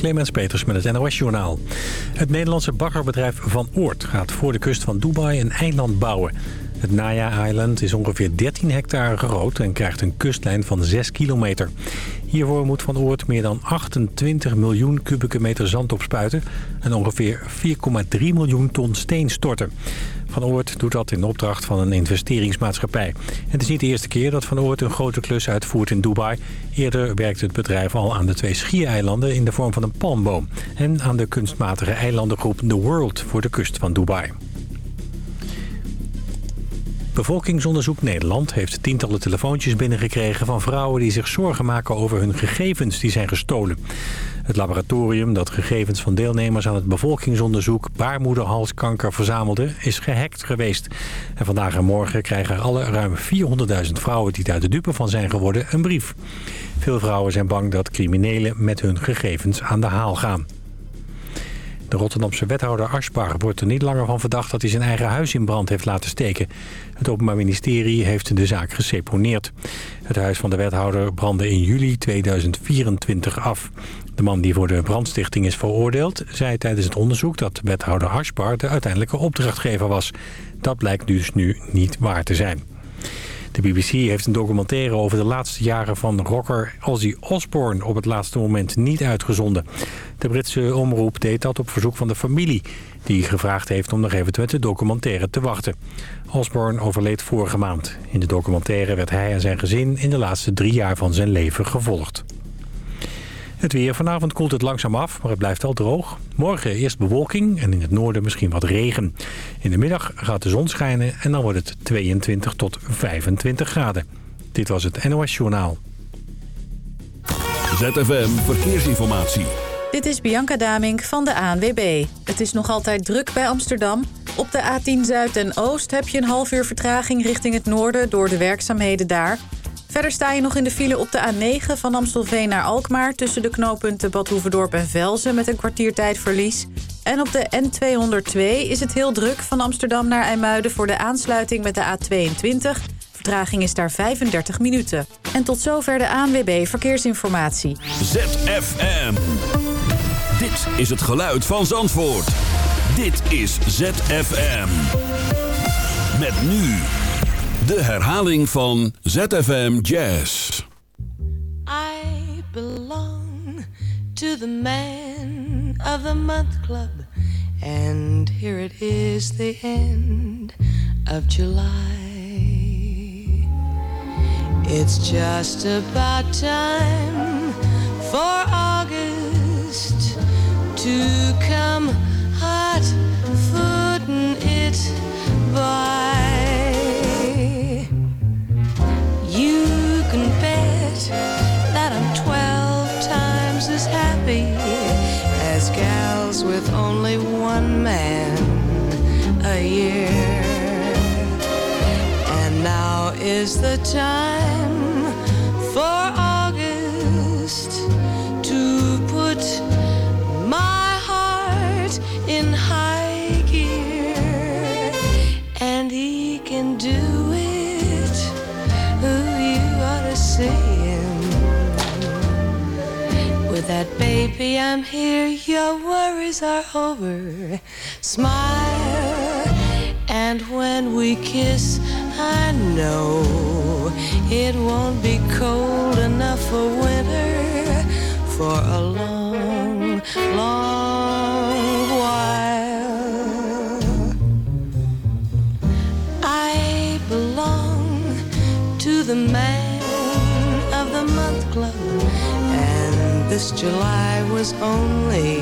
Clemens Peters met het NOS-journaal. Het Nederlandse baggerbedrijf Van Oort gaat voor de kust van Dubai een eiland bouwen. Het Naya Island is ongeveer 13 hectare groot en krijgt een kustlijn van 6 kilometer. Hiervoor moet Van Oort meer dan 28 miljoen kubieke meter zand opspuiten... en ongeveer 4,3 miljoen ton steen storten. Van Oort doet dat in opdracht van een investeringsmaatschappij. Het is niet de eerste keer dat Van Oort een grote klus uitvoert in Dubai. Eerder werkte het bedrijf al aan de twee schiereilanden in de vorm van een palmboom... en aan de kunstmatige eilandengroep The World voor de kust van Dubai. Bevolkingsonderzoek Nederland heeft tientallen telefoontjes binnengekregen van vrouwen die zich zorgen maken over hun gegevens die zijn gestolen. Het laboratorium dat gegevens van deelnemers aan het bevolkingsonderzoek baarmoederhalskanker verzamelde is gehackt geweest. En vandaag en morgen krijgen alle ruim 400.000 vrouwen die daar de dupe van zijn geworden een brief. Veel vrouwen zijn bang dat criminelen met hun gegevens aan de haal gaan. De Rotterdamse wethouder Aschbar wordt er niet langer van verdacht dat hij zijn eigen huis in brand heeft laten steken. Het Openbaar Ministerie heeft de zaak geseponeerd. Het huis van de wethouder brandde in juli 2024 af. De man die voor de brandstichting is veroordeeld... zei tijdens het onderzoek dat wethouder Aschbar de uiteindelijke opdrachtgever was. Dat blijkt dus nu niet waar te zijn. De BBC heeft een documentaire over de laatste jaren van rocker Ozzy Osbourne op het laatste moment niet uitgezonden. De Britse omroep deed dat op verzoek van de familie, die gevraagd heeft om nog even met documentaire te wachten. Osbourne overleed vorige maand. In de documentaire werd hij en zijn gezin in de laatste drie jaar van zijn leven gevolgd. Het weer. Vanavond koelt het langzaam af, maar het blijft wel droog. Morgen eerst bewolking en in het noorden misschien wat regen. In de middag gaat de zon schijnen en dan wordt het 22 tot 25 graden. Dit was het NOS Journaal. ZFM Verkeersinformatie. Dit is Bianca Damink van de ANWB. Het is nog altijd druk bij Amsterdam. Op de A10 Zuid en Oost heb je een half uur vertraging richting het noorden... door de werkzaamheden daar... Verder sta je nog in de file op de A9 van Amstelveen naar Alkmaar... tussen de knooppunten Bad Hoeverdorp en Velzen met een kwartiertijdverlies. En op de N202 is het heel druk van Amsterdam naar IJmuiden... voor de aansluiting met de A22. Vertraging is daar 35 minuten. En tot zover de ANWB Verkeersinformatie. ZFM. Dit is het geluid van Zandvoort. Dit is ZFM. Met nu... De herhaling van ZFM Jazz. I belong to the man of the month club. And here it is the end of July. It's just about time for August to come hot footing it by. That I'm twelve times as happy as gals with only one man a year. And now is the time for that baby I'm here, your worries are over. Smile, and when we kiss, I know it won't be cold enough for winter for a long, long while. I belong to the man of the month club this July was only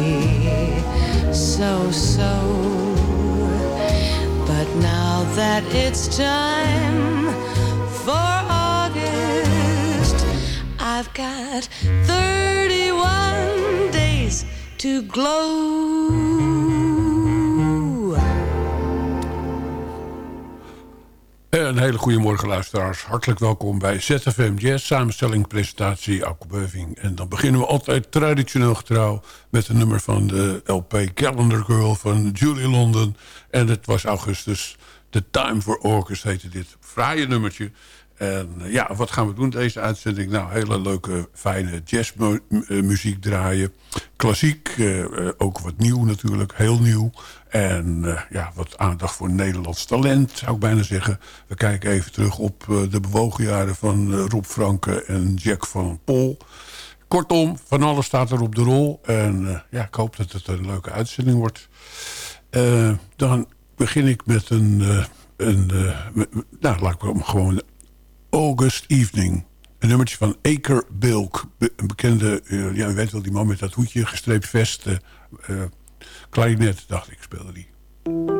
so so. But now that it's time for August, I've got 31 days to glow. Een hele goede morgen luisteraars. Hartelijk welkom bij ZFM Jazz, samenstelling, presentatie, Alko Beuving. En dan beginnen we altijd traditioneel getrouw met een nummer van de LP Calendar Girl van Julie London. En het was augustus. The Time for August heette dit fraaie nummertje. En eh, ja, wat gaan we doen deze uitzending? Nou, hele leuke, fijne jazzmuziek draaien. klassiek, uh, ook wat nieuw natuurlijk, heel nieuw. En ja, wat aandacht voor Nederlands talent, zou ik bijna zeggen. We kijken even terug op de bewogen jaren van Rob Franke en Jack van Pol. Kortom, van alles staat er op de rol. En ja, ik hoop dat het een leuke uitzending wordt. dan begin ik met een... een nou, laat ik hem gewoon... August Evening. Een nummertje van Aker Bilk. een bekende, uh, ja, u weet wel, die man met dat hoedje, gestreept vest. Uh, uh, klarinet, dacht ik, speelde die.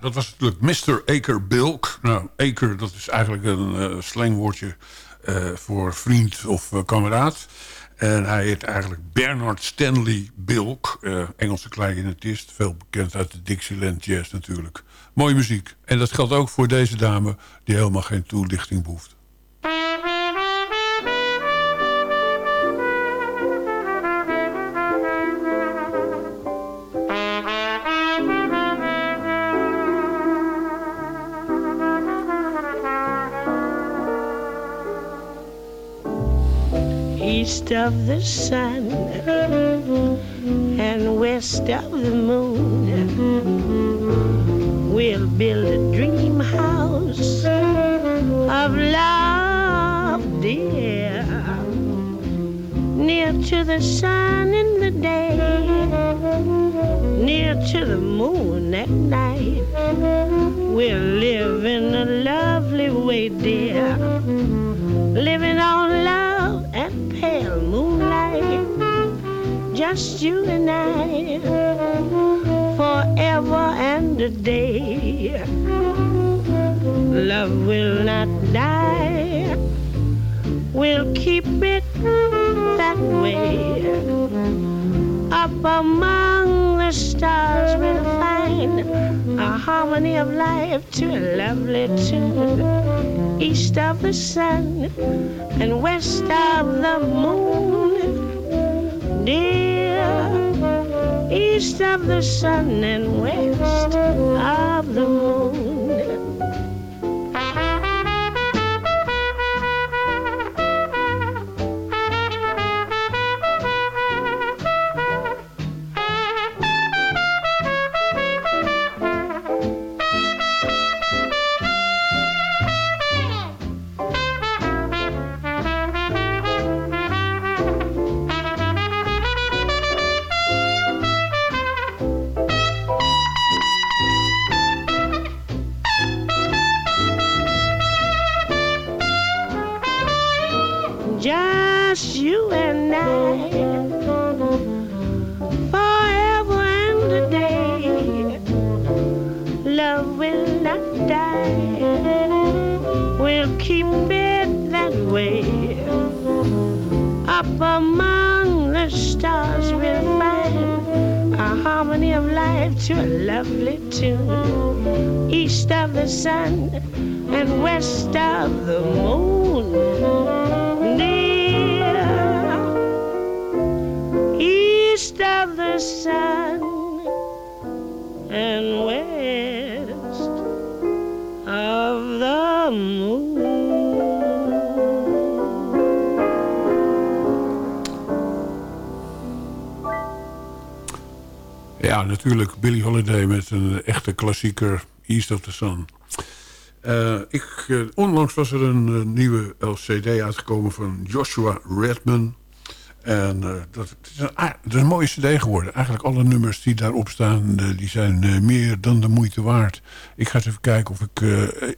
Dat was natuurlijk Mr. Aker Bilk. Nou, Aker, dat is eigenlijk een uh, slangwoordje uh, voor vriend of uh, kameraad. En hij heet eigenlijk Bernard Stanley Bilk. Engelse clarinetist, veel bekend uit de Dixieland Jazz natuurlijk. Mooie muziek. En dat geldt ook voor deze dame die helemaal geen toelichting behoeft. East of the sun and west of the moon. We'll build a dream house of love, dear, near to the sun in the day near to the moon at night. We're living a lovely way, dear. Living on Just you and I. Forever and a day. Love will not die. We'll keep it that way. Up among the stars, we'll find a harmony of life to a lovely tune. East of the sun and west of the moon, dear. East of the sun and west of the moon. Tune. East of the sun and west of the moon. Ja, natuurlijk Billie Holiday met een echte klassieker, East of the Sun. Eh, ik, eh, onlangs was er een eh, nieuwe LCD uitgekomen van Joshua Redman. En dat, is een, een mooie cd geworden. Eigenlijk alle nummers die daarop staan, die zijn meer dan de moeite waard. Ik ga eens even kijken of ik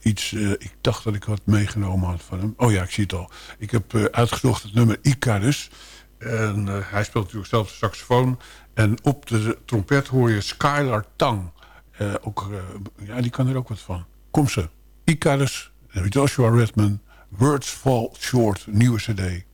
iets... ik dacht dat ik wat meegenomen had van hem. Oh ja, ik zie het al. Ik heb uitgezocht het nummer Icarus. En hij speelt natuurlijk zelf de saxofoon. En op de trompet hoor je Skylar Tang. Eh, ook, eh, ja, die kan er ook wat van. Kom ze. Icarus, Joshua Redman, Words Fall Short, nieuwe cd.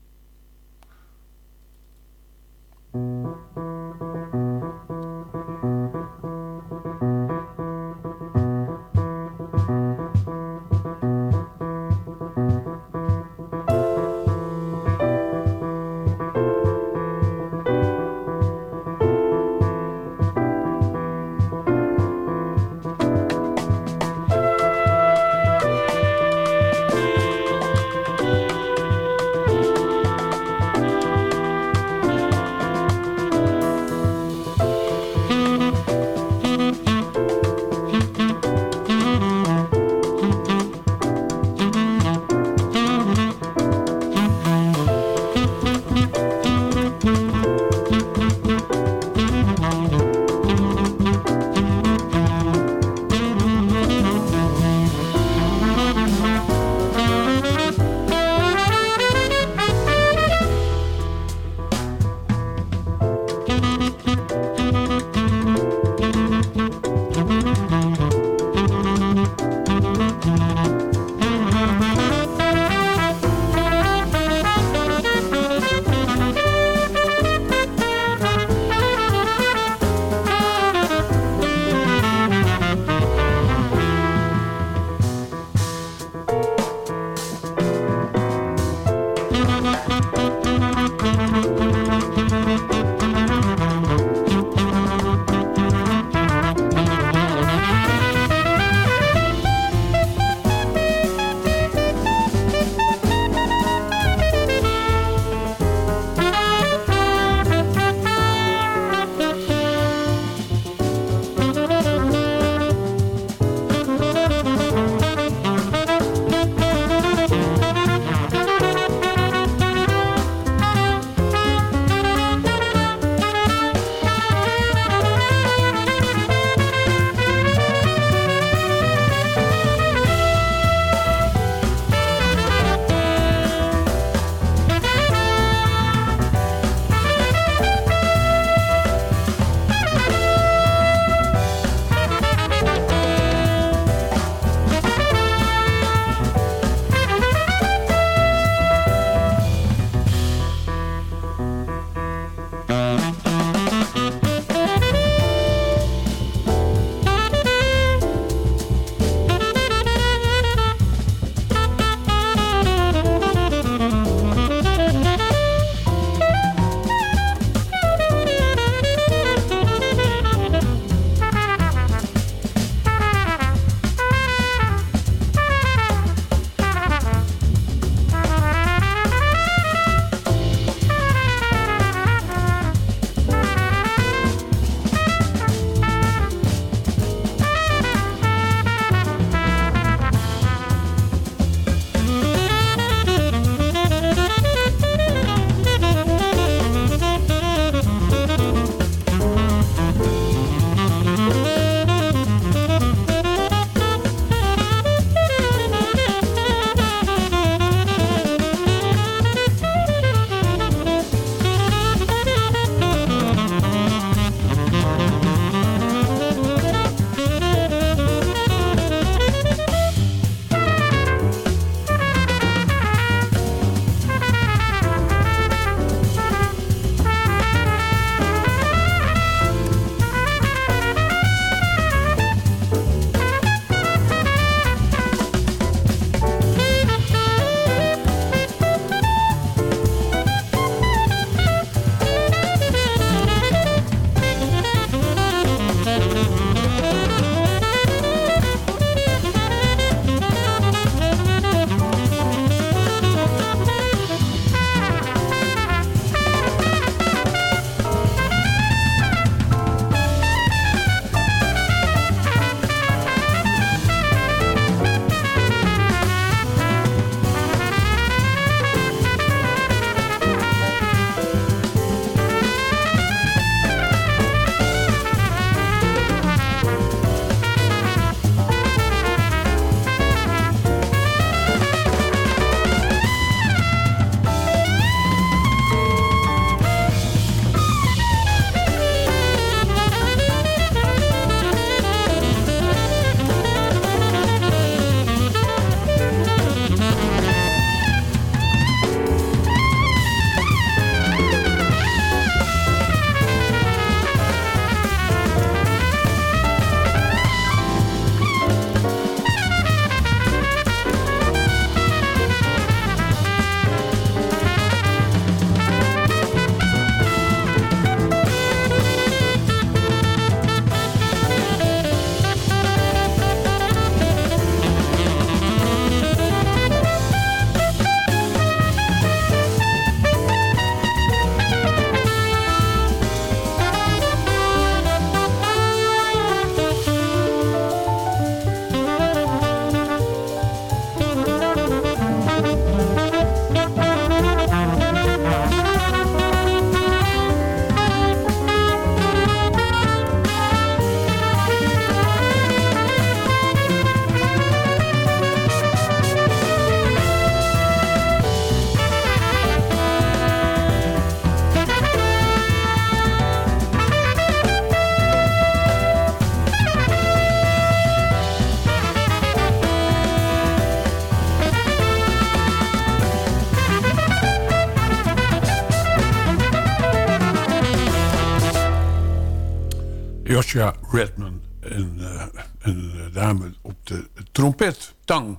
Joshua Redman. En eh, een eh, dame op de trompet, tang.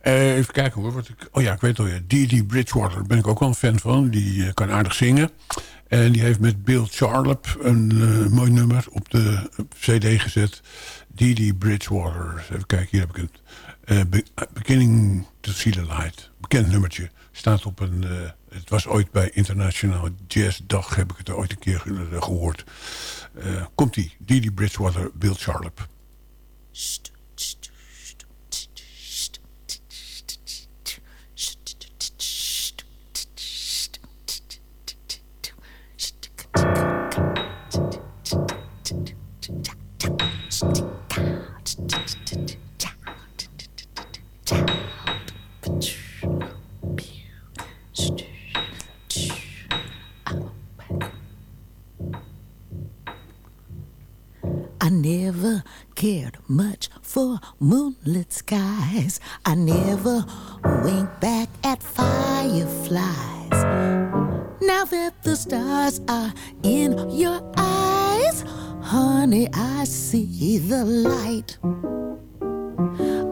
Eh, even kijken hoor. Wat ik, oh ja, ik weet al. Ja, Dee Bridgewater. Daar ben ik ook wel een fan van. Die eh, kan aardig zingen. En die heeft met Bill Charlap een eh, mooi nummer op de cd gezet. Dee Bridgewater. Even kijken, hier heb ik het. Eh, Be- Beginning to See the Light. Bekend nummertje. Staat op een... eh, het was ooit bij Internationaal Jazz Dag. Heb ik het ooit een keer eh, gehoord. Eh, Komt-ie. Dee Dee Bridgewater, Bill Charlap. I never cared much for moonlit skies. I never winked back at fireflies. Now that the stars are in your eyes, honey, I see the light.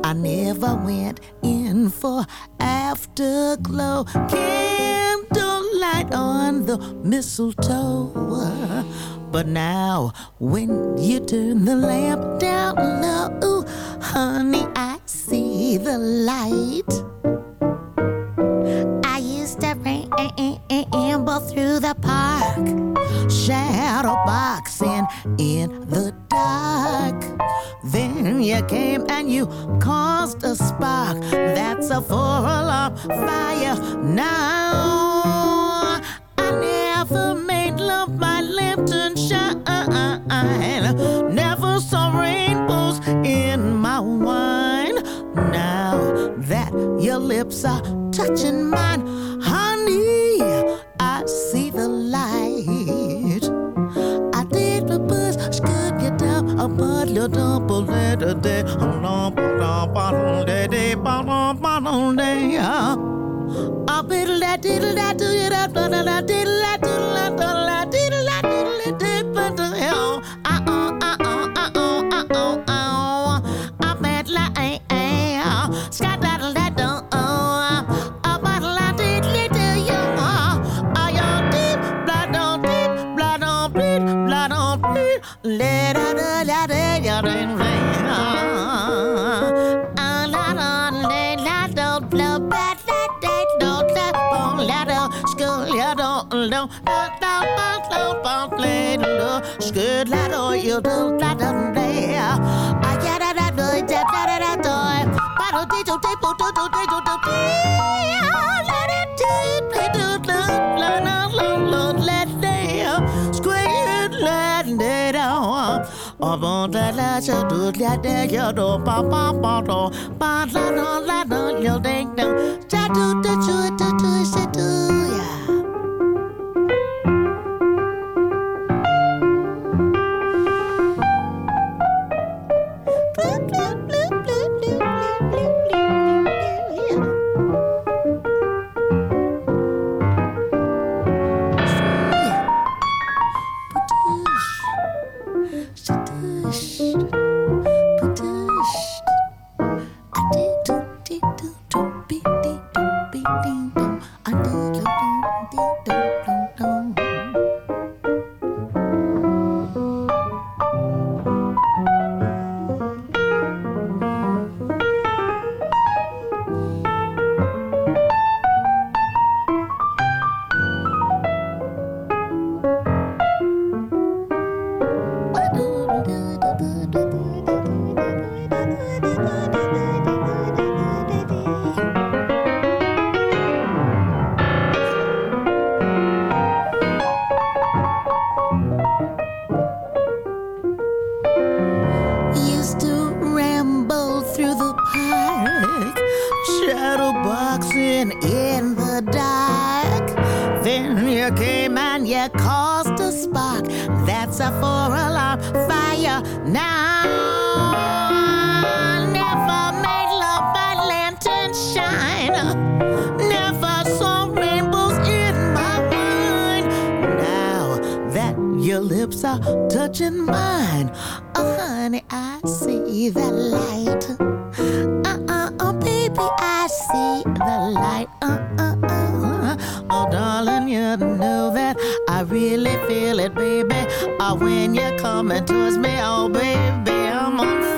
I never went in for afterglow. Candlelight on the mistletoe. But now, when you turn the lamp down low, honey, I see the light. I used to ramble through the park, shadow boxing in the dark. Then you came and you caused a spark. That's a four alarm fire. Now I never made love by lantern shine. Never saw rainbows in my wine. Now that your lips are touching mine, honey, I see the light. I did the bus, scoop you down, a bottle of double letter day, a lump. A diddle Avant de la je doet la de je do pa pa pa do pa la no la no yo ding dong ja do do do do do se do Oh, darling, you know that I really feel it, baby. Oh, when you're coming towards me, oh, baby, I'm on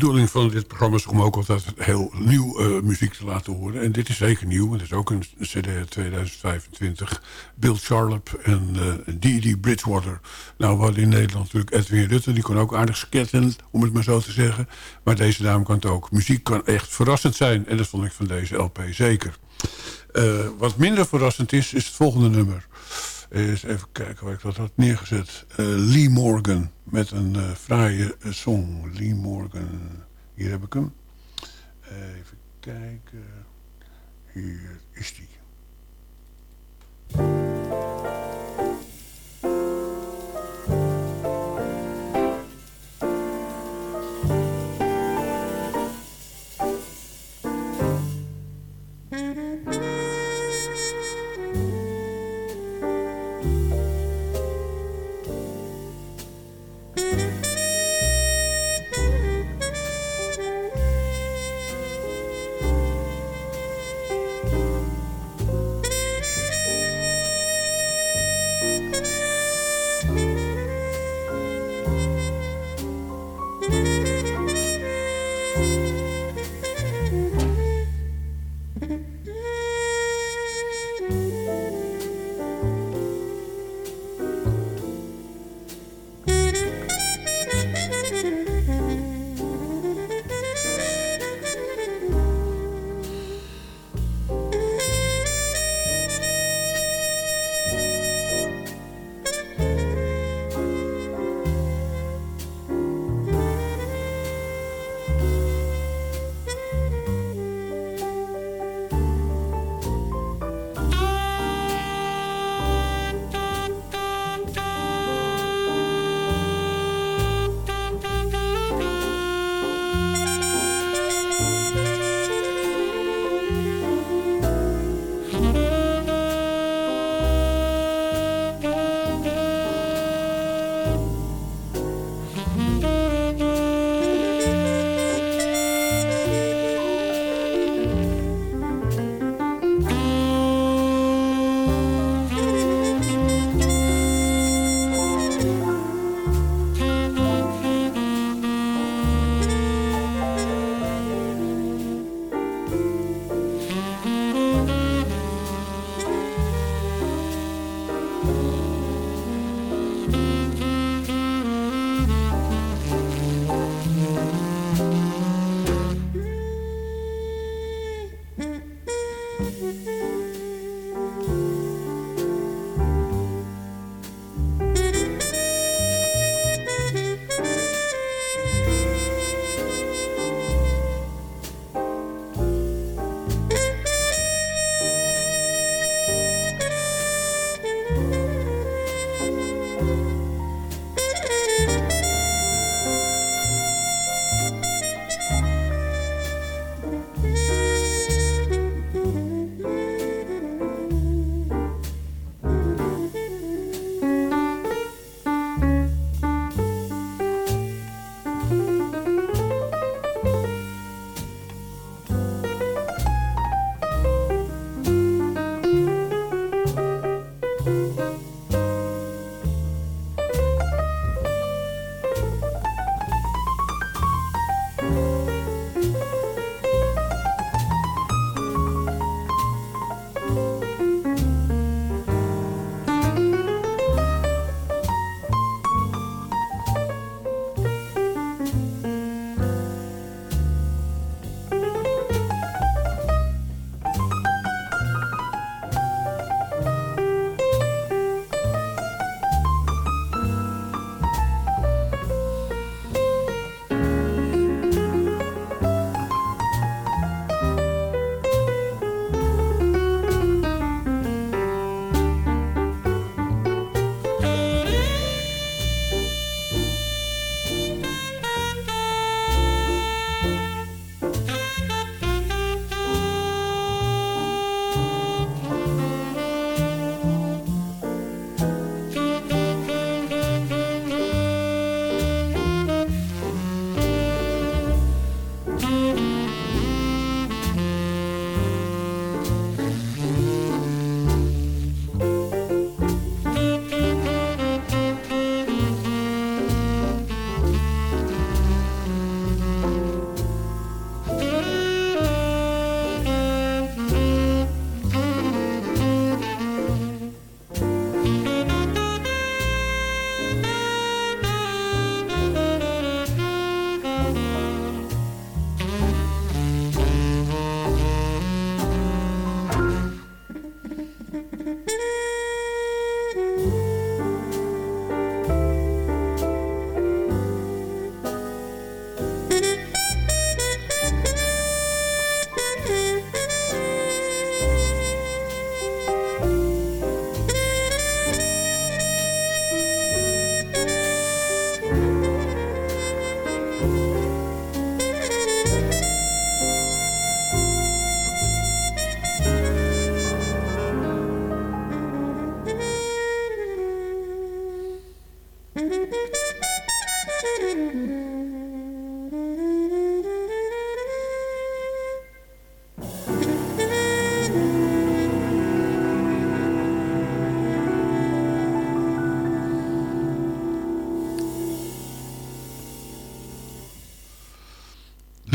bedoeling van dit programma is om ook altijd heel nieuw eh, muziek te laten horen. En dit is zeker nieuw. Het is ook een cd uit 2025. Bill Charlap en uh, Dee Bridgewater. Nou, we hadden in Nederland natuurlijk Edwin Rutte. Die kon ook aardig sketten, om het maar zo te zeggen. Maar deze dame kan het ook. Muziek kan echt verrassend zijn. En dat vond ik van deze LP zeker. Uh, wat minder verrassend is, is het volgende nummer. Eens even kijken waar ik dat had neergezet. Uh, Lee Morgan met een uh, fraaie uh, song. Lee Morgan. Hier heb ik hem. even kijken. Hier is die.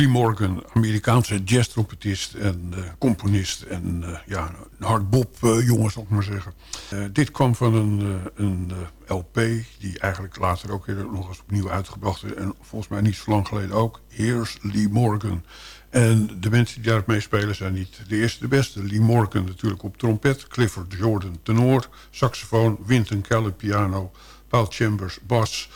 Lee Morgan, Amerikaanse jazztrompetist en uh, componist en uh, ja, een hardbop uh, jongen, zal ik maar zeggen. dit kwam van een, een LP die eigenlijk later ook weer nog eens opnieuw uitgebracht is. En volgens mij niet zo lang geleden ook. Here's Lee Morgan. En de mensen die daarop meespelen zijn niet de eerste de beste. Lee Morgan natuurlijk op trompet, Clifford Jordan tenor, saxofoon, Wynton Kelly piano, Paul Chambers bas,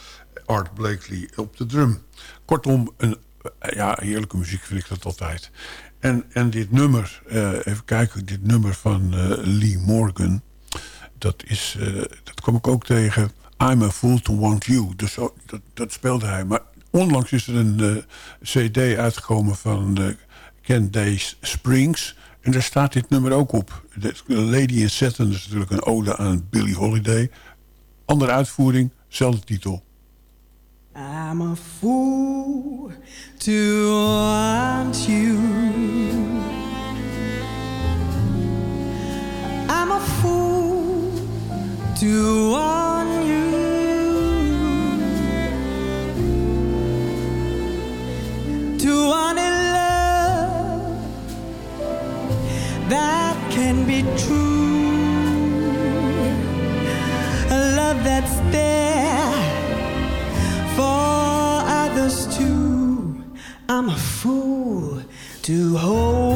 Art Blakely op de drum. Kortom, een ja, heerlijke muziek vind ik dat altijd. En, en dit nummer, uh, even kijken, dit nummer van uh, Lee Morgan... dat, is, dat kom ik ook tegen. I'm a fool to want you. Dus dat, dat speelde hij. Maar onlangs is er een cd uitgekomen van Ken Days Springs... En daar staat dit nummer ook op. Lady in Satin is natuurlijk een ode aan Billie Holiday. Andere uitvoering, zelfde titel. I'm a fool to want you. I'm a fool to want you. To want a love that can be true. A love that's there to hold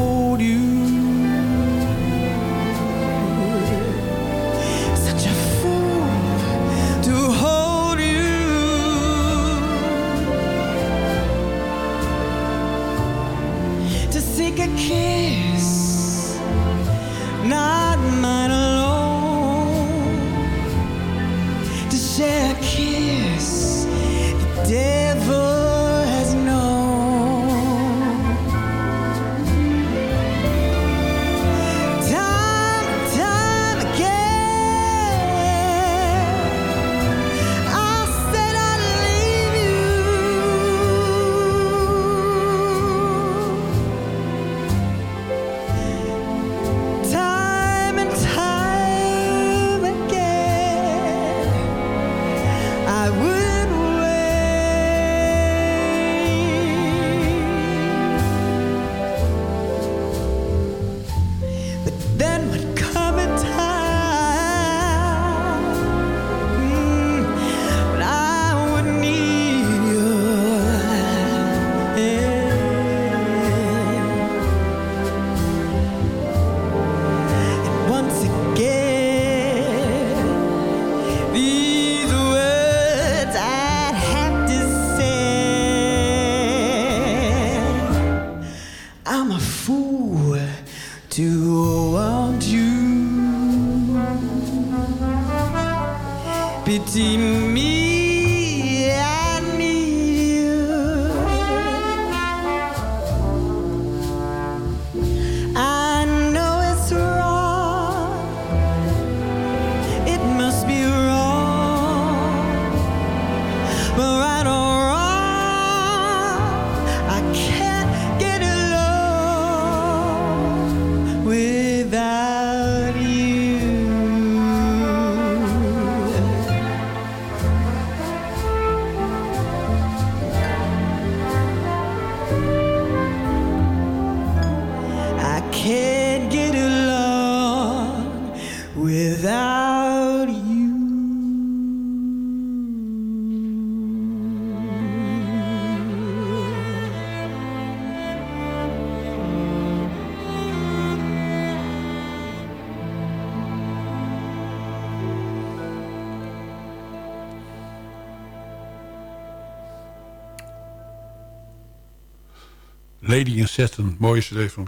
Lady in Satin, mooie cd van,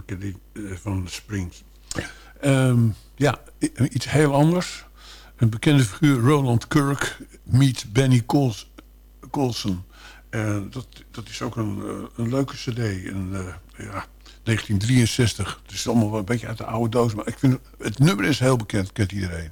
uh, van Springs. Um, ja, iets heel anders. Een bekende figuur, Roland Kirk, meet Benny Cols Colson. Uh, dat, dat is ook een, uh, een leuke cd. En, ja, 1963. Het is allemaal wel een beetje uit de oude doos. Maar ik vind, het nummer is heel bekend, kent iedereen.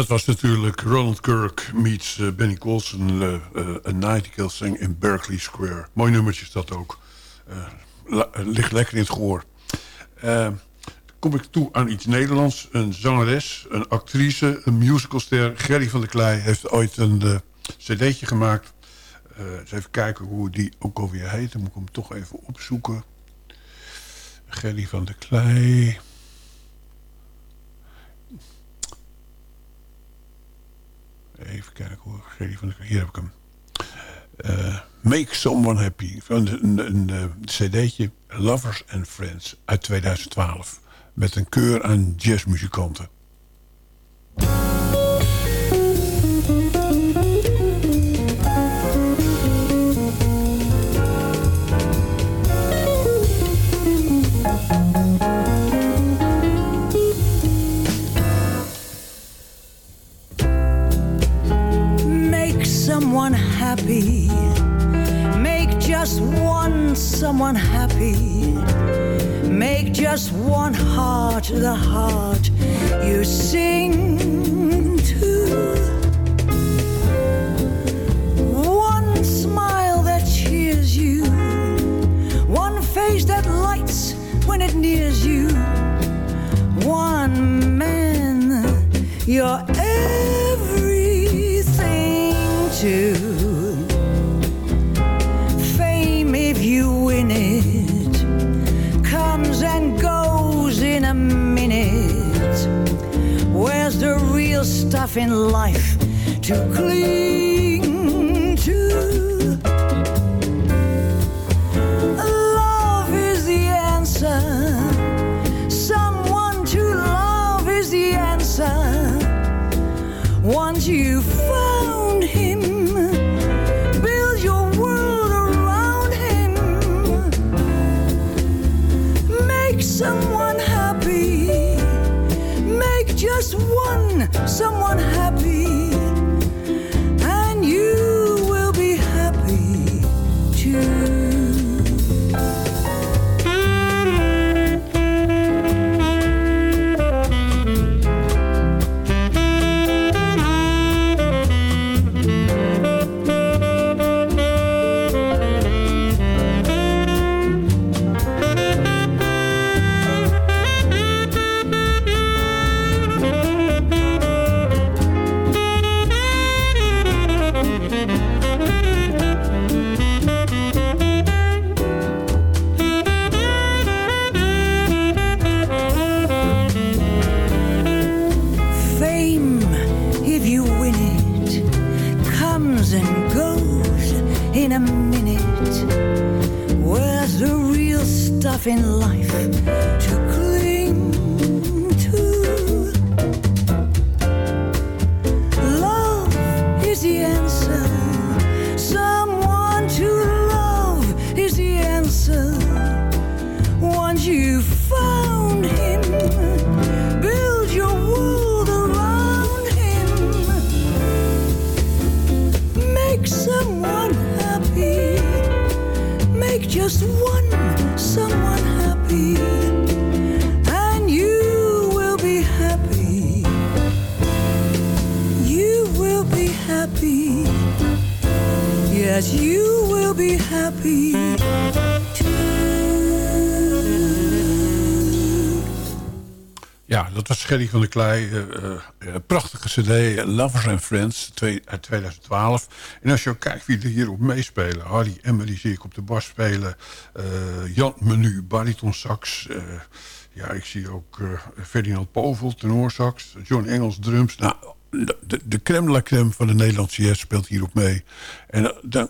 Dat was natuurlijk Ronald Kirk meets eh, Benny Colson... uh, A Nightingale Sing in Berkeley Square. Mooi nummertje is dat ook. Ligt lekker in het gehoor. kom ik toe aan iets Nederlands. Een zangeres, een actrice, een musicalster. Gerry van der Klei heeft ooit een cd'tje gemaakt. eens even kijken hoe die ook alweer heet. Dan moet ik hem toch even opzoeken. Gerry van der Klei... Even kijken hoor. Hier heb ik hem. Uh, Make Someone Happy. Een, een, een, een cd'tje Lovers and Friends uit 2012. Met een keur aan jazzmuzikanten. Someone happy. Make just one someone happy. Make just one heart the heart you sing to. One smile that cheers you. One face that lights when it nears you. One man, you're to fame if you win it comes and goes in a minute. Where's the real stuff in life to cling to? Love is the answer. Someone to love is the answer. Once you Gerry van der Klei. eh, eh, eh, prachtige cd, Lovers and Friends, uit 2012. En als je kijkt wie er hierop meespelen. Harry Emily zie ik op de bas spelen. Jan Menu, bariton sax. ja, ik zie ook Ferdinand Povel, tenorsax. John Engels, drums. Nou, de, de crème la crème van de Nederlandse jazz speelt hierop mee. En eh, dan,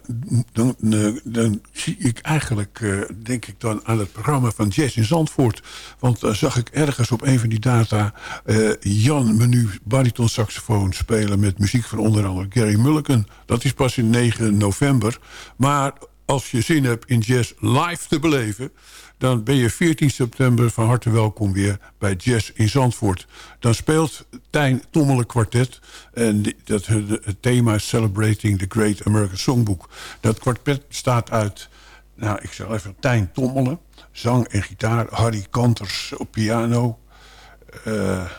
dan, dan, dan zie ik eigenlijk, eh, denk ik dan aan het programma van Jazz in Zandvoort. Want daar zag ik ergens op een van die data eh, Jan Menu bariton saxofoon spelen... met muziek van onder andere Gary Mulligan. Dat is pas in 9 november. Maar als je zin hebt in jazz live te beleven... dan ben je 14 september van harte welkom weer bij Jazz in Zandvoort. Dan speelt Tijn Tommelen kwartet. En dat, het thema is Celebrating the Great American Songbook. Dat kwartet bestaat uit, nou ik zal even Tijn Tommelen... zang en gitaar, Harry Kanters op piano... eh,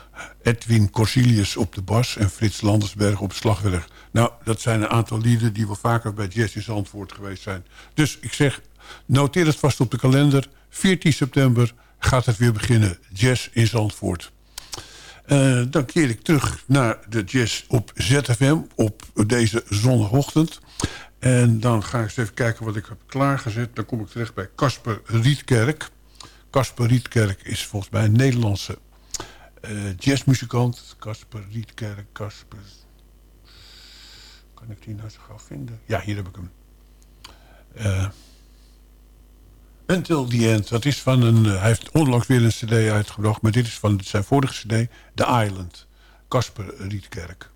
Edwin Corsilius op de bas en Frits Landersberg op slagwerk. Nou, dat zijn een aantal lieden die wel vaker bij Jazz in Zandvoort geweest zijn. Dus ik zeg, noteer het vast op de kalender. 14 september gaat het weer beginnen. Jazz in Zandvoort. Uh, dan keer ik terug naar de jazz op ZFM op deze zondagochtend. En dan ga ik eens even kijken wat ik heb klaargezet. Dan kom ik terecht bij Casper Rietkerk. Casper Rietkerk is volgens mij een Nederlandse uh, jazzmuzikant. Casper Rietkerk, Casper... Kan ik die nou zo gauw vinden? Ja, hier heb ik hem. Uh, Until the End. Dat is van een, hij heeft onlangs weer een cd uitgebracht. Maar dit is van zijn vorige cd. The Island. Casper Rietkerk.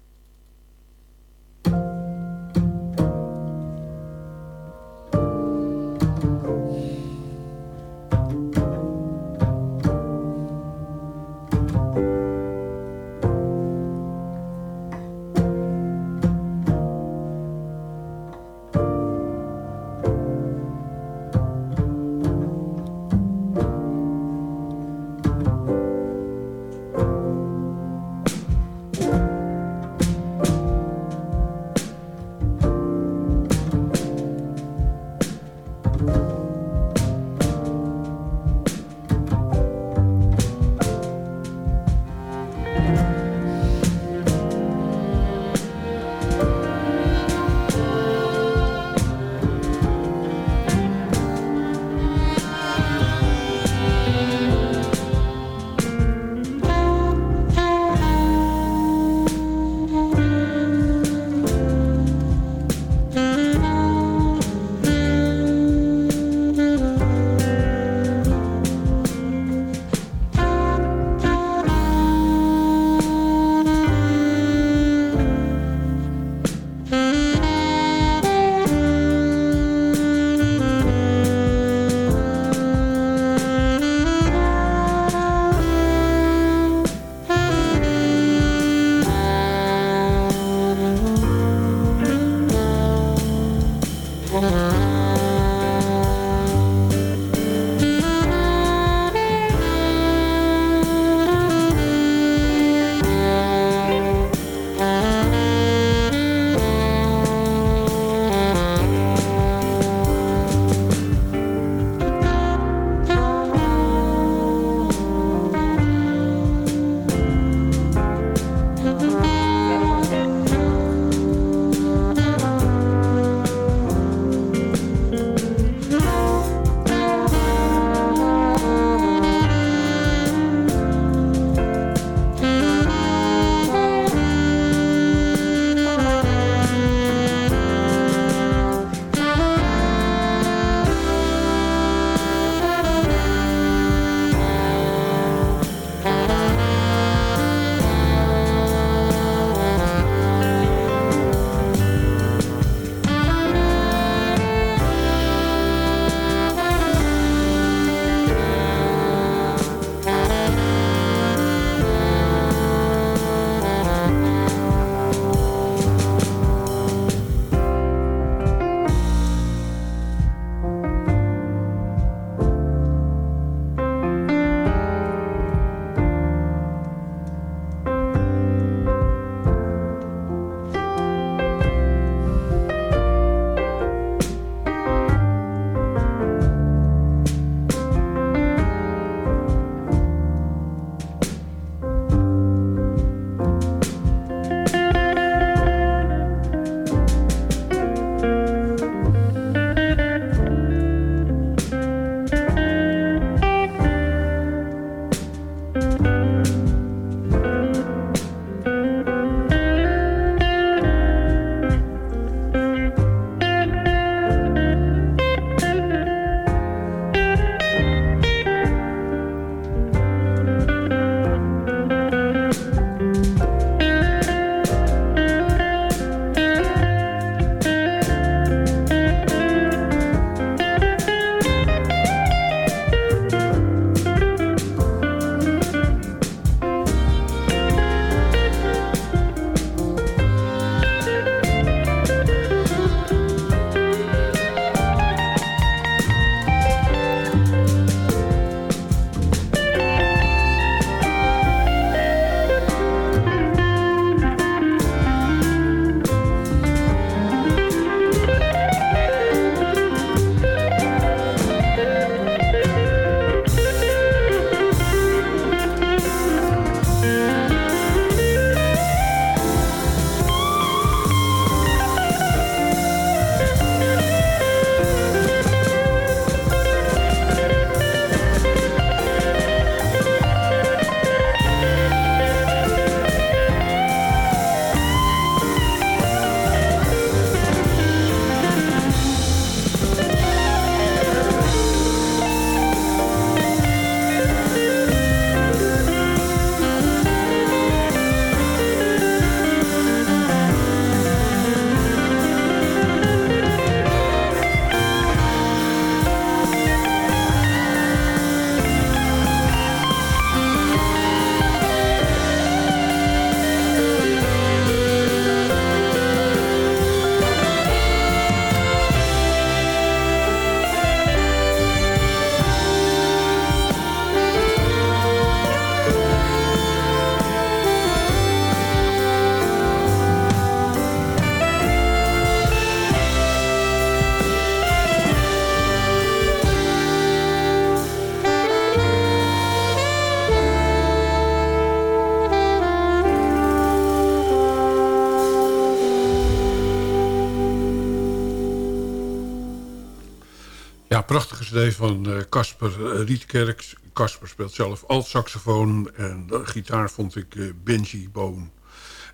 Prachtige cd van eh, Casper uh, Rietkerk. Casper speelt zelf alt-saxofoon. En de gitaar vond ik uh, Benji Boon.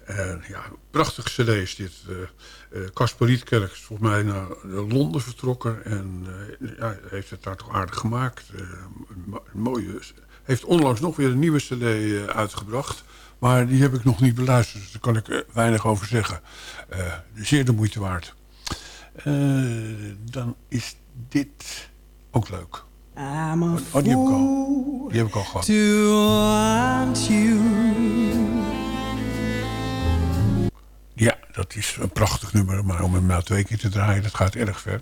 En ja, prachtige cd is dit. Casper uh, Rietkerk is volgens mij naar Londen vertrokken. En ja, heeft het daar toch aardig gemaakt. een mooie... Heeft onlangs nog weer een nieuwe cd uitgebracht. Maar die heb ik nog niet beluisterd. Dus daar kan ik weinig over zeggen. zeer de moeite waard. dan is dit ook leuk. I'm a oh, die heb ik al, die heb ik al gehad. To want you. Ja, dat is een prachtig nummer. Maar om hem nou twee keer te draaien, dat gaat erg ver.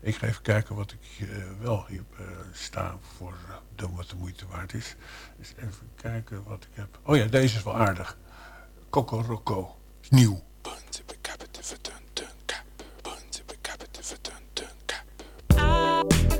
Ik ga even kijken wat ik uh, wel hier uh, sta voor uh, wat de moeite waard is. Dus even kijken wat ik heb. Oh ja, deze is wel aardig. Coco Rocco. Is nieuw. Ja, Thank you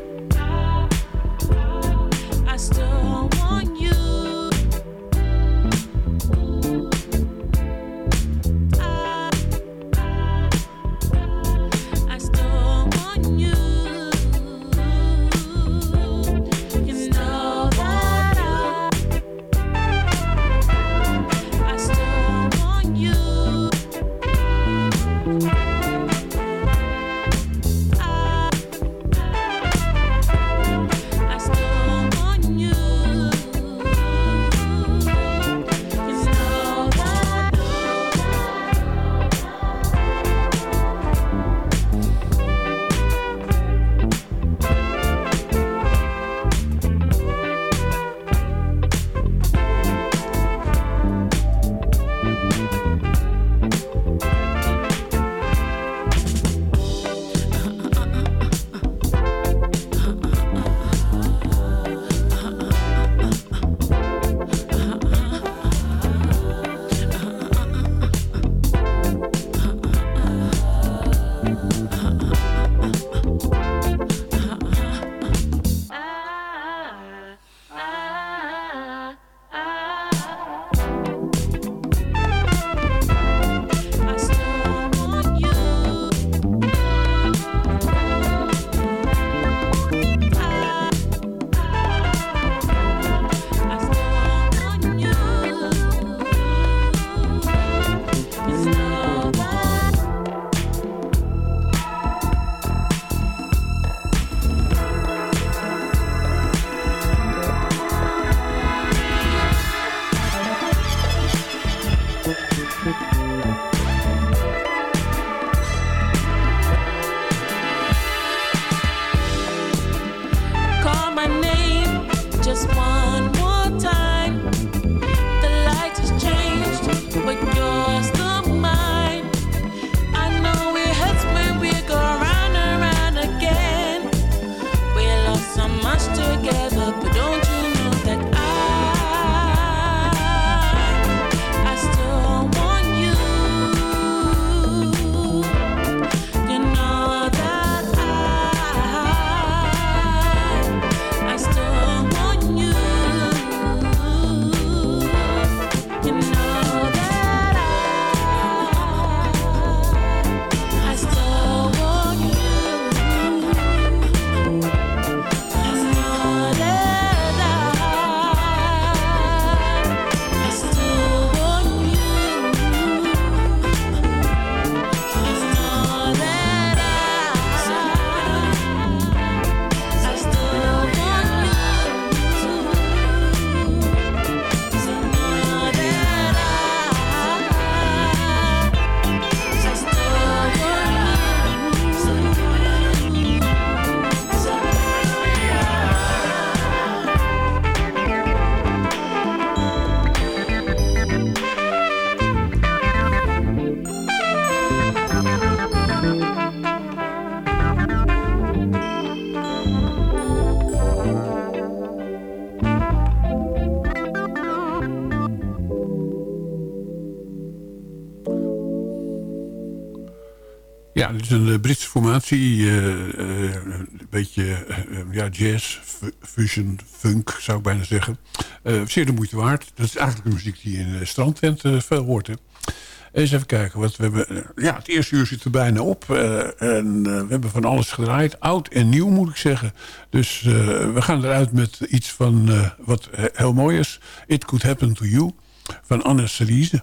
formatie. Uh, uh, een beetje ja, jazz, fusion, funk zou ik bijna zeggen. zeer de moeite waard. Dat is eigenlijk de muziek die in Strandtent veel hoort. Hè? Eens even kijken. Wat we hebben, eh, ja, het eerste uur zit er bijna op. eh, en eh, we hebben van alles gedraaid. Oud en nieuw moet ik zeggen. Dus eh, we gaan eruit met iets van eh, wat he- heel mooi is. It Could Happen To You. Van Anne Cerise.